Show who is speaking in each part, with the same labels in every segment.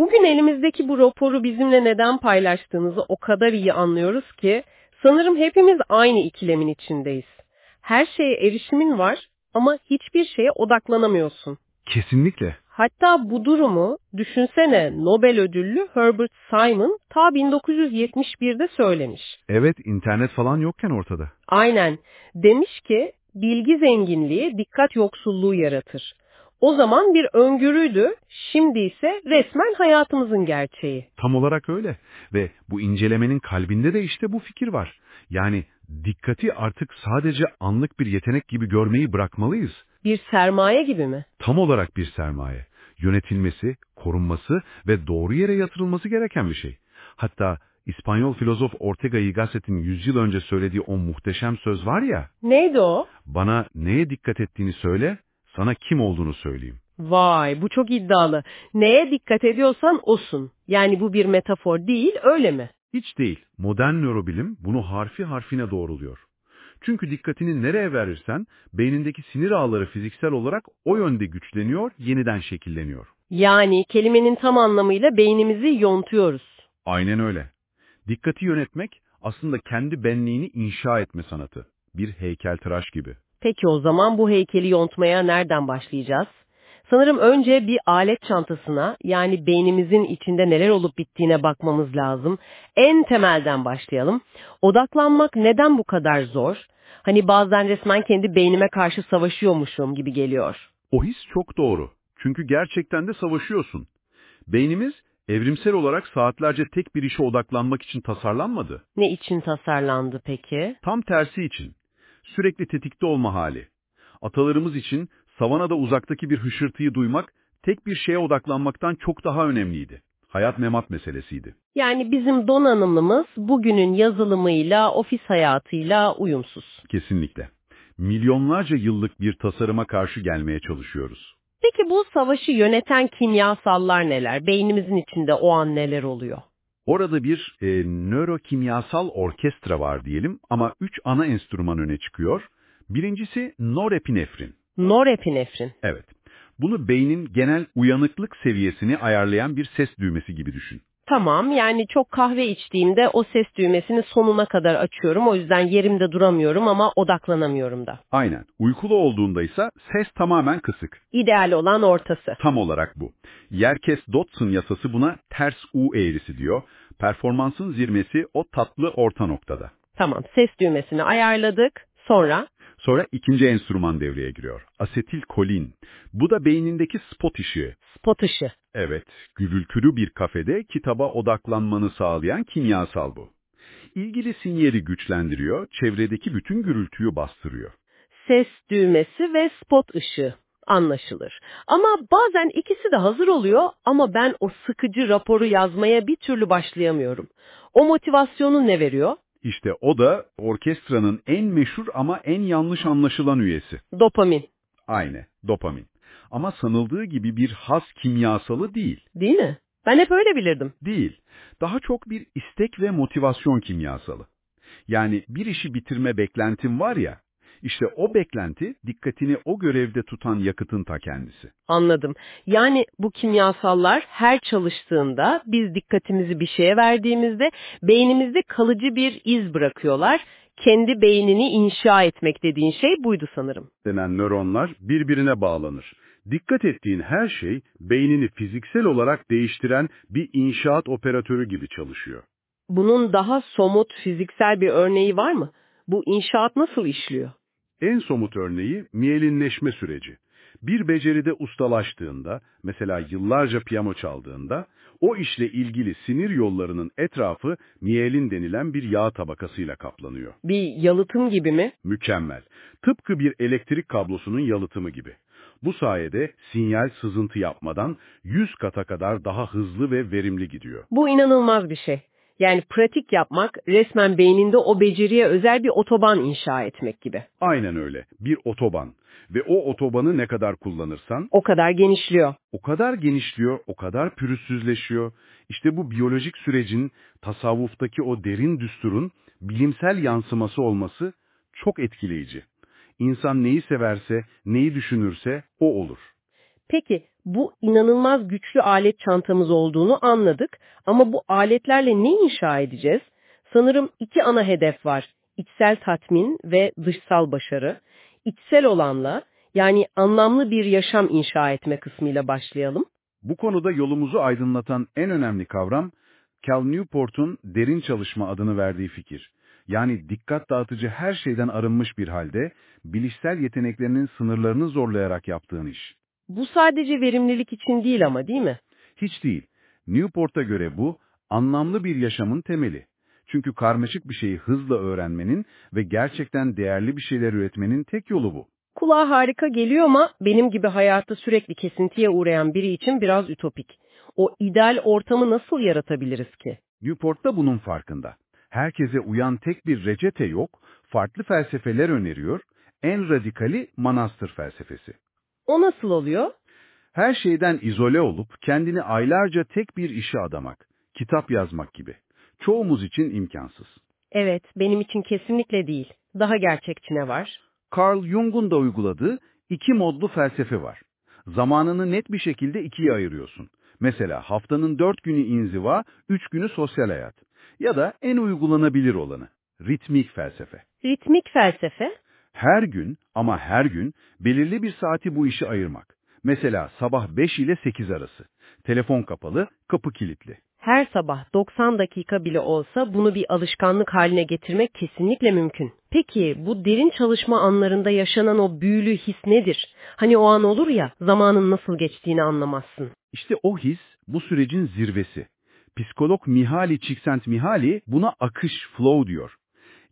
Speaker 1: Bugün elimizdeki bu raporu bizimle neden paylaştığınızı o kadar iyi anlıyoruz ki sanırım hepimiz aynı ikilemin içindeyiz. Her şeye erişimin var ama hiçbir şeye odaklanamıyorsun.
Speaker 2: Kesinlikle.
Speaker 1: Hatta bu durumu düşünsene Nobel ödüllü Herbert Simon ta 1971'de söylemiş.
Speaker 2: Evet, internet falan yokken ortada.
Speaker 1: Aynen. Demiş ki bilgi zenginliği dikkat yoksulluğu yaratır. O zaman bir öngörüydü, şimdi ise resmen hayatımızın gerçeği.
Speaker 2: Tam olarak öyle. Ve bu incelemenin kalbinde de işte bu fikir var. Yani dikkati artık sadece anlık bir yetenek gibi görmeyi bırakmalıyız.
Speaker 1: Bir sermaye gibi mi?
Speaker 2: Tam olarak bir sermaye. Yönetilmesi, korunması ve doğru yere yatırılması gereken bir şey. Hatta İspanyol filozof Ortega y Gasset'in yüzyıl önce söylediği o muhteşem söz var ya,
Speaker 1: Neydi o?
Speaker 2: bana neye dikkat ettiğini söyle, sana kim olduğunu söyleyeyim.
Speaker 1: Vay bu çok iddialı. Neye dikkat ediyorsan osun. Yani bu bir metafor değil öyle mi?
Speaker 2: Hiç değil. Modern nörobilim bunu harfi harfine doğruluyor. Çünkü dikkatini nereye verirsen beynindeki sinir ağları fiziksel olarak o yönde güçleniyor, yeniden şekilleniyor.
Speaker 1: Yani kelimenin tam anlamıyla beynimizi yontuyoruz.
Speaker 2: Aynen öyle. Dikkati yönetmek aslında kendi benliğini inşa etme sanatı. Bir heykeltıraş gibi.
Speaker 1: Peki o zaman bu heykeli yontmaya nereden başlayacağız? Sanırım önce bir alet çantasına yani beynimizin içinde neler olup bittiğine bakmamız lazım. En temelden başlayalım. Odaklanmak neden bu kadar zor? Hani bazen resmen kendi beynime karşı savaşıyormuşum gibi geliyor.
Speaker 2: O his çok doğru. Çünkü gerçekten de savaşıyorsun. Beynimiz evrimsel olarak saatlerce tek bir işe odaklanmak için tasarlanmadı.
Speaker 1: Ne için tasarlandı peki?
Speaker 2: Tam tersi için. Sürekli tetikte olma hali. Atalarımız için savanada uzaktaki bir hışırtıyı duymak tek bir şeye odaklanmaktan çok daha önemliydi. Hayat memat meselesiydi.
Speaker 1: Yani bizim donanımımız bugünün yazılımıyla, ofis hayatıyla uyumsuz.
Speaker 2: Kesinlikle. Milyonlarca yıllık bir tasarıma karşı gelmeye çalışıyoruz.
Speaker 1: Peki bu savaşı yöneten kimyasallar neler? Beynimizin içinde o an neler oluyor?
Speaker 2: Orada bir e, nörokimyasal orkestra var diyelim ama üç ana enstrüman öne çıkıyor. Birincisi norepinefrin.
Speaker 1: Norepinefrin.
Speaker 2: Evet. Bunu beynin genel uyanıklık seviyesini ayarlayan bir ses düğmesi gibi düşün.
Speaker 1: Tamam yani çok kahve içtiğimde o ses düğmesini sonuna kadar açıyorum. O yüzden yerimde duramıyorum ama odaklanamıyorum da.
Speaker 2: Aynen. Uykulu olduğunda ise ses tamamen kısık.
Speaker 1: İdeal olan ortası.
Speaker 2: Tam olarak bu. Yerkes-Dodson yasası buna ters U eğrisi diyor. Performansın zirmesi o tatlı orta noktada.
Speaker 1: Tamam ses düğmesini ayarladık. Sonra
Speaker 2: Sonra ikinci enstrüman devreye giriyor. Asetilkolin. Bu da beynindeki spot ışığı.
Speaker 1: spot ışığı.
Speaker 2: Evet, gürültülü bir kafede kitaba odaklanmanı sağlayan kimyasal bu. İlgili sinyali güçlendiriyor, çevredeki bütün gürültüyü bastırıyor.
Speaker 1: Ses düğmesi ve spot ışığı. Anlaşılır. Ama bazen ikisi de hazır oluyor ama ben o sıkıcı raporu yazmaya bir türlü başlayamıyorum. O motivasyonu ne veriyor?
Speaker 2: İşte o da orkestranın en meşhur ama en yanlış anlaşılan üyesi.
Speaker 1: Dopamin.
Speaker 2: Aynı, dopamin. Ama sanıldığı gibi bir has kimyasalı değil.
Speaker 1: Değil mi? Ben hep öyle bilirdim.
Speaker 2: Değil. Daha çok bir istek ve motivasyon kimyasalı. Yani bir işi bitirme beklentin var ya, işte o beklenti dikkatini o görevde tutan yakıtın ta kendisi.
Speaker 1: Anladım. Yani bu kimyasallar her çalıştığında biz dikkatimizi bir şeye verdiğimizde beynimizde kalıcı bir iz bırakıyorlar. Kendi beynini inşa etmek dediğin şey buydu sanırım.
Speaker 2: denen nöronlar birbirine bağlanır. Dikkat ettiğin her şey beynini fiziksel olarak değiştiren bir inşaat operatörü gibi çalışıyor.
Speaker 1: Bunun daha somut fiziksel bir örneği var mı? Bu inşaat nasıl işliyor?
Speaker 2: En somut örneği miyelinleşme süreci. Bir beceride ustalaştığında, mesela yıllarca piyano çaldığında, o işle ilgili sinir yollarının etrafı miyelin denilen bir yağ tabakasıyla kaplanıyor.
Speaker 1: Bir yalıtım gibi mi?
Speaker 2: Mükemmel. Tıpkı bir elektrik kablosunun yalıtımı gibi. Bu sayede sinyal sızıntı yapmadan 100 kata kadar daha hızlı ve verimli gidiyor.
Speaker 1: Bu inanılmaz bir şey. Yani pratik yapmak resmen beyninde o beceriye özel bir otoban inşa etmek gibi.
Speaker 2: Aynen öyle. Bir otoban. Ve o otobanı ne kadar kullanırsan
Speaker 1: O kadar genişliyor.
Speaker 2: o kadar genişliyor, o kadar pürüzsüzleşiyor. İşte bu biyolojik sürecin, tasavvuftaki o derin düsturun bilimsel yansıması olması çok etkileyici. İnsan neyi severse, neyi düşünürse o olur.
Speaker 1: Peki Bu inanılmaz güçlü alet çantamız olduğunu anladık ama bu aletlerle ne inşa edeceğiz? Sanırım iki ana hedef var. İçsel tatmin ve dışsal başarı. İçsel olanla yani anlamlı bir yaşam inşa etme kısmıyla başlayalım.
Speaker 2: Bu konuda yolumuzu aydınlatan en önemli kavram, Cal Newport'un derin çalışma adını verdiği fikir. Yani dikkat dağıtıcı her şeyden arınmış bir halde, bilişsel yeteneklerinin sınırlarını zorlayarak yaptığın iş.
Speaker 1: Bu sadece verimlilik için değil ama değil mi?
Speaker 2: Hiç değil. Newport'a göre bu, anlamlı bir yaşamın temeli. Çünkü karmaşık bir şeyi hızla öğrenmenin ve gerçekten değerli bir şeyler üretmenin tek yolu bu.
Speaker 1: Kulağa harika geliyor ama benim gibi hayatta sürekli kesintiye uğrayan biri için biraz ütopik. O ideal ortamı nasıl yaratabiliriz ki?
Speaker 2: Newport da bunun farkında. Herkese uyan tek bir reçete yok, farklı felsefeler öneriyor, en radikali manastır felsefesi.
Speaker 1: O nasıl oluyor?
Speaker 2: Her şeyden izole olup kendini aylarca tek bir işe adamak, kitap yazmak gibi. Çoğumuz için imkansız.
Speaker 1: Evet, benim için kesinlikle değil. Daha gerçekçi ne var?
Speaker 2: Carl Jung'un da uyguladığı iki modlu felsefe var. Zamanını net bir şekilde ikiye ayırıyorsun. Mesela haftanın dört günü inziva, üç günü sosyal hayat. Ya da en uygulanabilir olanı, ritmik felsefe.
Speaker 1: Ritmik felsefe?
Speaker 2: Her gün ama her gün belirli bir saati bu işe ayırmak. Mesela sabah 5 ile 8 arası. Telefon kapalı, kapı kilitli.
Speaker 1: Her sabah 90 dakika bile olsa bunu bir alışkanlık haline getirmek kesinlikle mümkün. Peki bu derin çalışma anlarında yaşanan o büyülü his nedir? Hani o an olur ya zamanın nasıl geçtiğini anlamazsın.
Speaker 2: İşte o his bu sürecin zirvesi. Psikolog Mihaly Csikszentmihalyi buna akış, flow diyor.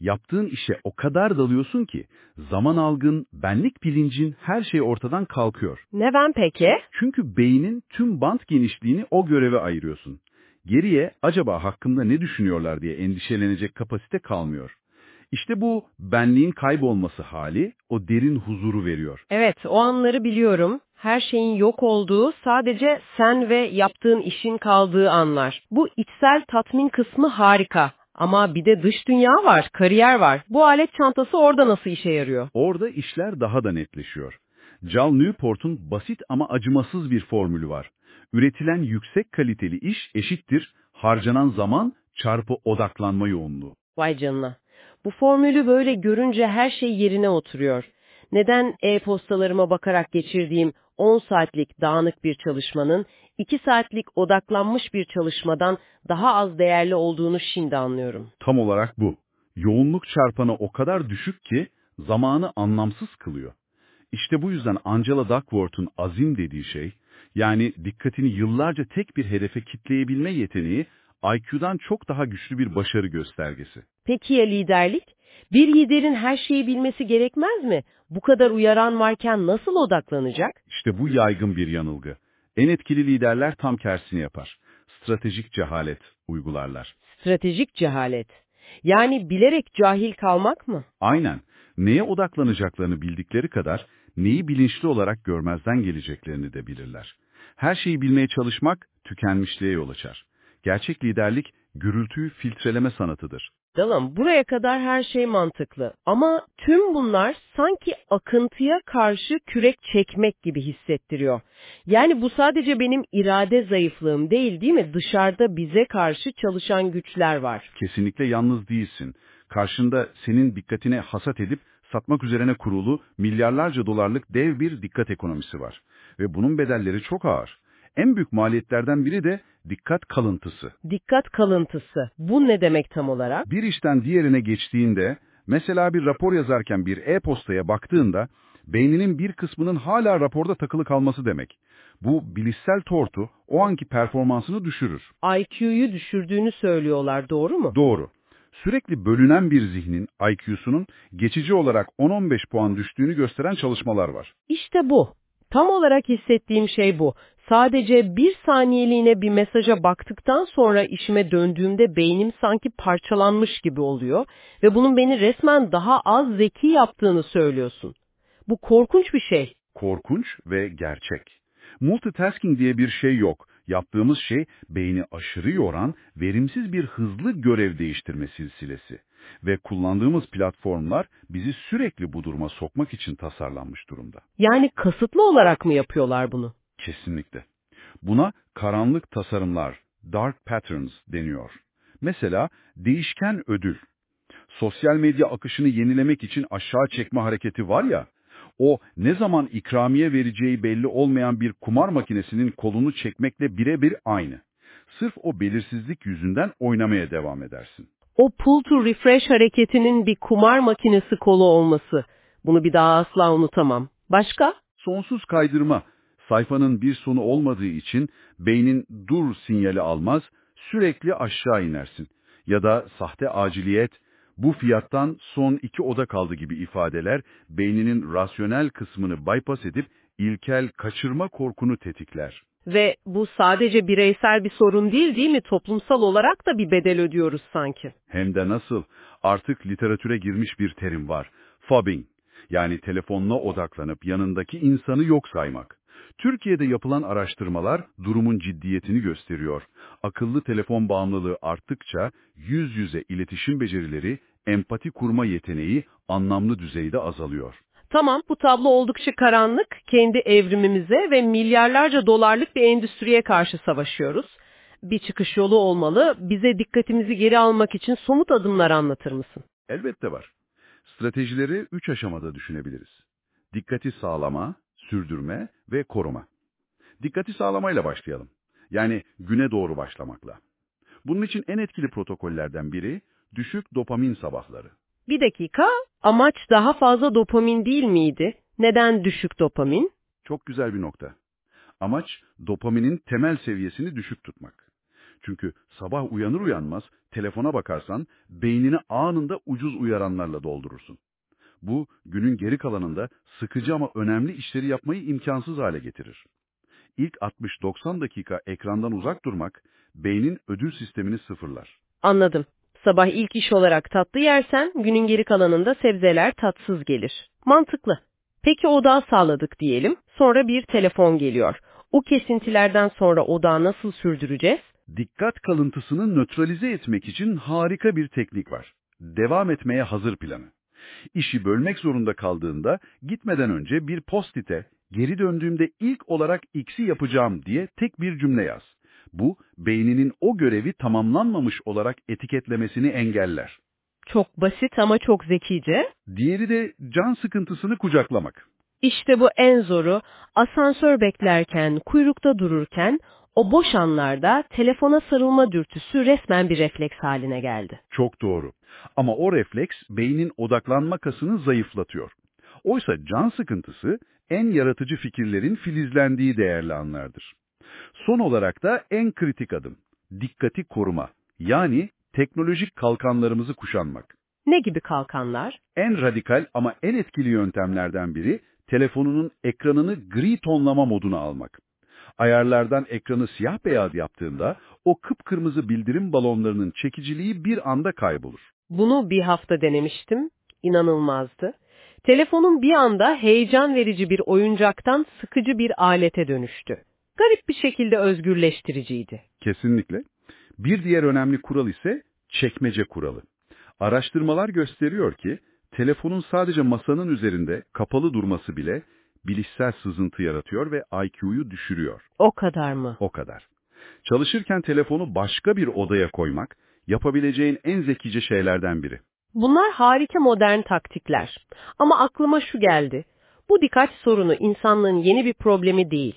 Speaker 2: Yaptığın işe o kadar dalıyorsun ki zaman algın, benlik bilincin her şey ortadan kalkıyor.
Speaker 1: Neden peki?
Speaker 2: Çünkü beynin tüm bant genişliğini o göreve ayırıyorsun. Geriye acaba hakkında ne düşünüyorlar diye endişelenecek kapasite kalmıyor. İşte bu benliğin kaybolması hali o derin huzuru veriyor.
Speaker 1: Evet, o anları biliyorum. Her şeyin yok olduğu, sadece sen ve yaptığın işin kaldığı anlar. Bu içsel tatmin kısmı harika. Ama bir de dış dünya var, kariyer var. Bu alet çantası orada nasıl işe yarıyor?
Speaker 2: Orada işler daha da netleşiyor. Cal Newport'un basit ama acımasız bir formülü var. Üretilen yüksek kaliteli iş eşittir harcanan zaman çarpı odaklanma yoğunluğu.
Speaker 1: Vay canına. Bu formülü böyle görünce her şey yerine oturuyor. Neden e-postalarıma bakarak geçirdiğim 10 saatlik dağınık bir çalışmanın 2 saatlik odaklanmış bir çalışmadan daha az değerli olduğunu şimdi anlıyorum.
Speaker 2: Tam olarak bu. Yoğunluk çarpanı o kadar düşük ki zamanı anlamsız kılıyor. İşte bu yüzden Angela Duckworth'un azim dediği şey, yani dikkatini yıllarca tek bir hedefe kitleyebilme yeteneği, IQ'dan çok daha güçlü bir başarı göstergesi.
Speaker 1: Peki ya liderlik? Bir liderin her şeyi bilmesi gerekmez mi? Bu kadar uyaran varken nasıl odaklanacak?
Speaker 2: İşte bu yaygın bir yanılgı. En etkili liderler tam tersini yapar. Stratejik cehalet uygularlar.
Speaker 1: Stratejik cehalet. Yani bilerek cahil kalmak mı?
Speaker 2: Aynen. Neye odaklanacaklarını bildikleri kadar neyi bilinçli olarak görmezden geleceklerini de bilirler. Her şeyi bilmeye çalışmak tükenmişliğe yol açar. Gerçek liderlik gürültüyü filtreleme sanatıdır.
Speaker 1: Dalım, buraya kadar her şey mantıklı. Ama tüm bunlar sanki akıntıya karşı kürek çekmek gibi hissettiriyor. Yani bu sadece benim irade zayıflığım değil değil mi? Dışarıda bize karşı çalışan güçler var.
Speaker 2: Kesinlikle yalnız değilsin. Karşında senin dikkatine hasat edip satmak üzerine kurulu milyarlarca dolarlık dev bir dikkat ekonomisi var. Ve bunun bedelleri çok ağır. En büyük maliyetlerden biri de dikkat kalıntısı.
Speaker 1: Dikkat kalıntısı. Bu ne demek tam olarak?
Speaker 2: Bir işten diğerine geçtiğinde, mesela bir rapor yazarken bir e-postaya baktığında, beyninin bir kısmının hala raporda takılı kalması demek. Bu bilişsel tortu o anki performansını düşürür.
Speaker 1: IQ'yu düşürdüğünü söylüyorlar, doğru mu?
Speaker 2: Doğru. Sürekli bölünen bir zihnin IQ'sunun geçici olarak 10-15 puan düştüğünü gösteren çalışmalar var.
Speaker 1: İşte bu. Tam olarak hissettiğim şey bu. Sadece bir saniyeliğine bir mesaja baktıktan sonra işime döndüğümde beynim sanki parçalanmış gibi oluyor ve bunun beni resmen daha az zeki yaptığını söylüyorsun. Bu korkunç bir şey.
Speaker 2: Korkunç ve gerçek. Multitasking diye bir şey yok. Yaptığımız şey beyni aşırı yoran, verimsiz bir hızlı görev değiştirme silsilesi. Ve kullandığımız platformlar bizi sürekli bu duruma sokmak için tasarlanmış durumda.
Speaker 1: Yani kasıtlı olarak mı yapıyorlar bunu?
Speaker 2: Kesinlikle. Buna karanlık tasarımlar, dark patterns deniyor. Mesela değişken ödül. Sosyal medya akışını yenilemek için aşağı çekme hareketi var ya, o ne zaman ikramiye vereceği belli olmayan bir kumar makinesinin kolunu çekmekle birebir aynı. Sırf o belirsizlik yüzünden oynamaya devam edersin.
Speaker 1: O pull to refresh hareketinin bir kumar makinesi kolu olması. Bunu bir daha asla unutamam. Başka?
Speaker 2: Sonsuz kaydırma. Sayfanın bir sonu olmadığı için beynin dur sinyali almaz, sürekli aşağı inersin. Ya da sahte aciliyet, bu fiyattan son iki oda kaldı gibi ifadeler beyninin rasyonel kısmını bypass edip ilkel kaçırma korkunu tetikler.
Speaker 1: Ve bu sadece bireysel bir sorun değil değil mi? Toplumsal olarak da bir bedel ödüyoruz sanki.
Speaker 2: Hem de nasıl? Artık literatüre girmiş bir terim var. Fobbing. Yani telefonuna odaklanıp yanındaki insanı yok saymak. Türkiye'de yapılan araştırmalar durumun ciddiyetini gösteriyor. Akıllı telefon bağımlılığı arttıkça yüz yüze iletişim becerileri, empati kurma yeteneği anlamlı düzeyde azalıyor.
Speaker 1: Tamam bu tablo oldukça karanlık. Kendi evrimimize ve milyarlarca dolarlık bir endüstriye karşı savaşıyoruz. Bir çıkış yolu olmalı. Bize dikkatimizi geri almak için somut adımlar anlatır mısın?
Speaker 2: Elbette var. Stratejileri üç aşamada düşünebiliriz. Dikkati sağlama, sürdürme ve koruma. Dikkati sağlamayla başlayalım. Yani güne doğru başlamakla. Bunun için en etkili protokollerden biri düşük dopamin sabahları.
Speaker 1: Bir dakika, amaç daha fazla dopamin değil miydi? Neden düşük dopamin?
Speaker 2: Çok güzel bir nokta. Amaç dopaminin temel seviyesini düşük tutmak. Çünkü sabah uyanır uyanmaz telefona bakarsan beynini anında ucuz uyaranlarla doldurursun. Bu günün geri kalanında sıkıcı ama önemli işleri yapmayı imkansız hale getirir. İlk 60-90 dakika ekrandan uzak durmak beynin ödül sistemini sıfırlar.
Speaker 1: Anladım. Sabah ilk iş olarak tatlı yersen günün geri kalanında sebzeler tatsız gelir. Mantıklı. Peki odağı sağladık diyelim. Sonra bir telefon geliyor. O kesintilerden sonra odağı nasıl sürdüreceğiz?
Speaker 2: Dikkat kalıntısını nötralize etmek için harika bir teknik var. Devam etmeye hazır planı. İşi bölmek zorunda kaldığında gitmeden önce bir postite geri döndüğümde ilk olarak X'i yapacağım diye tek bir cümle yaz. Bu beyninin o görevi tamamlanmamış olarak etiketlemesini engeller.
Speaker 1: Çok basit ama çok zekice.
Speaker 2: Diğeri de can sıkıntısını kucaklamak.
Speaker 1: İşte bu en zoru. Asansör beklerken, kuyrukta dururken o boş anlarda telefona sarılma dürtüsü resmen bir refleks haline geldi.
Speaker 2: Çok doğru. Ama o refleks beynin odaklanma kasını zayıflatıyor. Oysa can sıkıntısı en yaratıcı fikirlerin filizlendiği değerli anlardır. Son olarak da en kritik adım, dikkati koruma. Yani teknolojik kalkanlarımızı kuşanmak.
Speaker 1: Ne gibi kalkanlar?
Speaker 2: En radikal ama en etkili yöntemlerden biri telefonunun ekranını gri tonlama moduna almak. Ayarlardan ekranı siyah beyaz yaptığında o kıpkırmızı bildirim balonlarının çekiciliği bir anda kaybolur.
Speaker 1: Bunu bir hafta denemiştim. İnanılmazdı. Telefonun bir anda heyecan verici bir oyuncaktan sıkıcı bir alete dönüştü. Garip bir şekilde özgürleştiriciydi.
Speaker 2: Kesinlikle. Bir diğer önemli kural ise çekmece kuralı. Araştırmalar gösteriyor ki telefonun sadece masanın üzerinde kapalı durması bile bilişsel sızıntı yaratıyor ve IQ'yu düşürüyor.
Speaker 1: O kadar mı?
Speaker 2: O kadar. Çalışırken telefonu başka bir odaya koymak yapabileceğin en zekice şeylerden biri.
Speaker 1: Bunlar harika modern taktikler. Ama aklıma şu geldi. Bu dikkat sorunu insanlığın yeni bir problemi değil.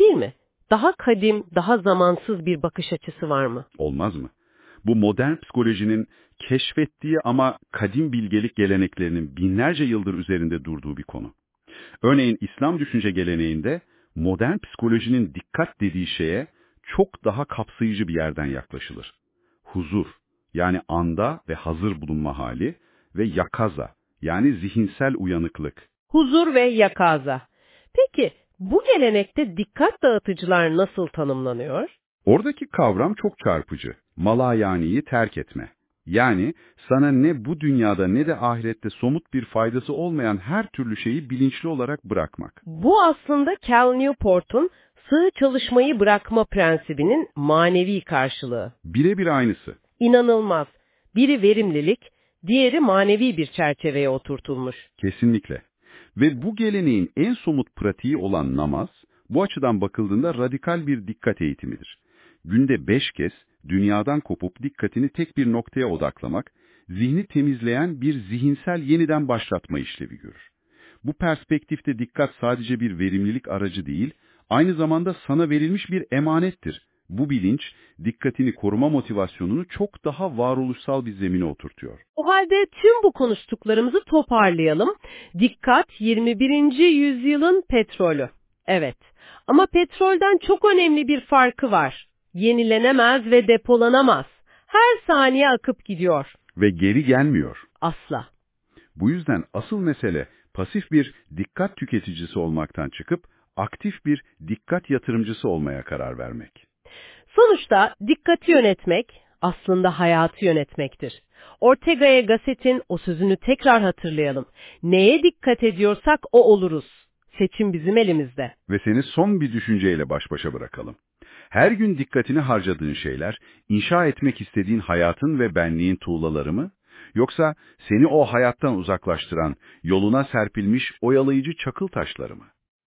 Speaker 1: Değil mi? Daha kadim, daha zamansız bir bakış açısı var mı?
Speaker 2: Olmaz mı? Bu modern psikolojinin keşfettiği ama kadim bilgelik geleneklerinin binlerce yıldır üzerinde durduğu bir konu. Örneğin İslam düşünce geleneğinde modern psikolojinin dikkat dediği şeye çok daha kapsayıcı bir yerden yaklaşılır. Huzur, yani anda ve hazır bulunma hali ve yakaza, yani zihinsel uyanıklık.
Speaker 1: Huzur ve yakaza. Peki bu gelenekte dikkat dağıtıcılar nasıl tanımlanıyor?
Speaker 2: Oradaki kavram çok çarpıcı. Malayani'yi terk etme. Yani sana ne bu dünyada ne de ahirette somut bir faydası olmayan her türlü şeyi bilinçli olarak bırakmak.
Speaker 1: Bu aslında Cal Newport'un sığ çalışmayı bırakma prensibinin manevi karşılığı.
Speaker 2: Birebir aynısı.
Speaker 1: İnanılmaz. Biri verimlilik, diğeri manevi bir çerçeveye oturtulmuş.
Speaker 2: Kesinlikle. Ve bu geleneğin en somut pratiği olan namaz, Bu açıdan bakıldığında radikal bir dikkat eğitimidir. Günde beş kez dünyadan kopup dikkatini tek bir noktaya odaklamak, zihni temizleyen bir zihinsel yeniden başlatma işlevi görür. Bu perspektifte dikkat sadece bir verimlilik aracı değil, aynı zamanda sana verilmiş bir emanettir. Bu bilinç, dikkatini koruma motivasyonunu çok daha varoluşsal bir zemine oturtuyor.
Speaker 1: O halde tüm bu konuştuklarımızı toparlayalım. Dikkat 21. yüzyılın petrolü. Evet ama petrolden çok önemli bir farkı var. Yenilenemez ve depolanamaz. Her saniye akıp gidiyor.
Speaker 2: Ve geri gelmiyor.
Speaker 1: Asla.
Speaker 2: Bu yüzden asıl mesele pasif bir dikkat tüketicisi olmaktan çıkıp aktif bir dikkat yatırımcısı olmaya karar vermek.
Speaker 1: Sonuçta dikkati yönetmek aslında hayatı yönetmektir. Ortega Gasset'in o sözünü tekrar hatırlayalım. Neye dikkat ediyorsak o oluruz. Seçim bizim elimizde.
Speaker 2: Ve seni son bir düşünceyle baş başa bırakalım. Her gün dikkatini harcadığın şeyler, inşa etmek istediğin hayatın ve benliğin tuğlaları mı? Yoksa seni o hayattan uzaklaştıran, yoluna serpilmiş oyalayıcı çakıl taşları mı?